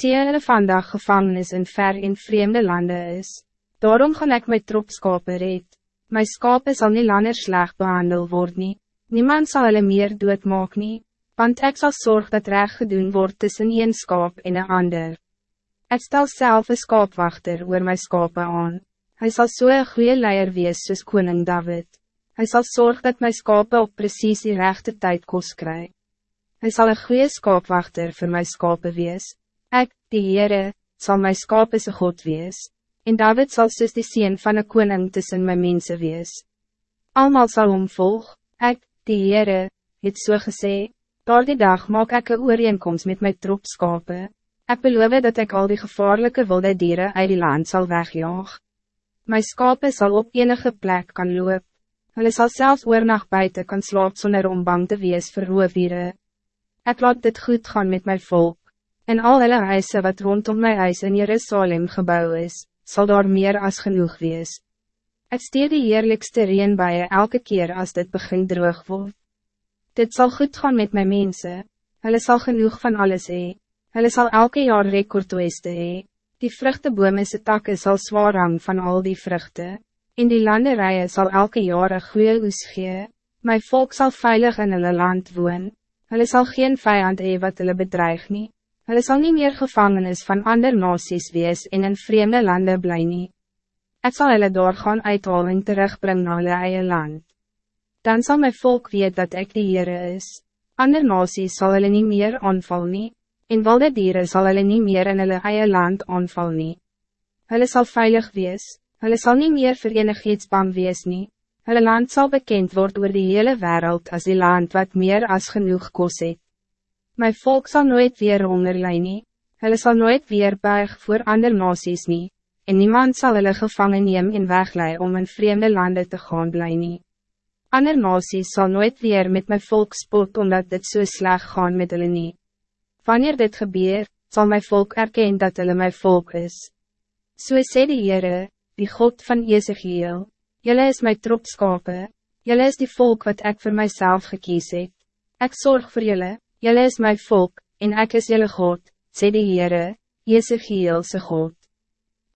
die hulle vandag gevangenis in ver in vreemde landen is. Daarom gaan ik mijn trop skape red. My skape sal nie langer sleg behandel word nie. Niemand zal hulle meer doodmaak nie, want ik zal zorg dat recht gedoen wordt tussen een skaap en een ander. Ik stel zelf een skaapwachter oor my skape aan. Hij zal so een goede leier wees soos koning David. Hij zal zorgen dat mijn skape op precies die rechte tijd kost krijg. Hij zal een goede skaapwachter voor mijn skape wees. Ik, die Heere, zal mijn skape se God wees. En David zal soos die sien van een koning tussen mijn mensen wees. Almal zal omvolg, ik, die Heere, het so gesê, door die dag maak ik een ooreenkomst met mijn troep skape. Ik beloof dat ik al die gevaarlijke wilde dieren uit die land zal wegjaag. Mijn skape zal op enige plek kan loop. Hulle sal selfs oornag buiten kan slaap sonder om bang te wees vir roofdiere. Ek laat dit goed gaan met mijn volk. En al hulle huise wat rondom mijn huis in Jerusalem gebouw is, zal daar meer als genoeg wees. Het stuur die heerlijkste reenbuie elke keer als dit begin droog wordt. Dit zal goed gaan met mijn mensen. Hulle zal genoeg van alles hee. Hulle zal elke jaar rekordweeste hee. Die vruchtebome se takke sal zwaar hang van al die vruchten. In die landerijen zal elke jaar een goeie oes gee. My volk zal veilig in hulle land woon. Hulle sal geen vijand hee wat hulle bedreig nie. Hulle sal nie meer gevangenis van ander nasies wees en in vreemde landen bly nie. Ek sal hulle daar gaan uithaal en terugbring na hulle eie land. Dan zal mijn volk weet dat ik de Heere is. Ander nasies sal hulle nie meer aanval nie, en wilde dieren zal hulle nie meer in hulle eie land aanval nie. Hulle sal veilig wees, hulle sal nie meer verenigheidsbang wees nie. Hulle land zal bekend worden oor die hele wereld als die land wat meer als genoeg kos het. My volk zal nooit weer hongerlei nie, hulle sal nooit weer buig voor ander nasies nie, en niemand zal hulle gevangen neem en weglei om in vreemde landen te gaan bly nie. Ander nasies zal nooit weer met mijn volk spot omdat dit so sleg gaan met hulle nie. Wanneer dit gebeur, zal mijn volk erkennen dat hulle mijn volk is. So sê die Heere, die God van Ezekiel, Jelle is mijn tropskape, Jelle is die volk wat ik voor mijzelf gekies het. Ik zorg voor jullie, Jelle is mijn volk, en ik is jullie God, sê die Heere, Ezekielse God.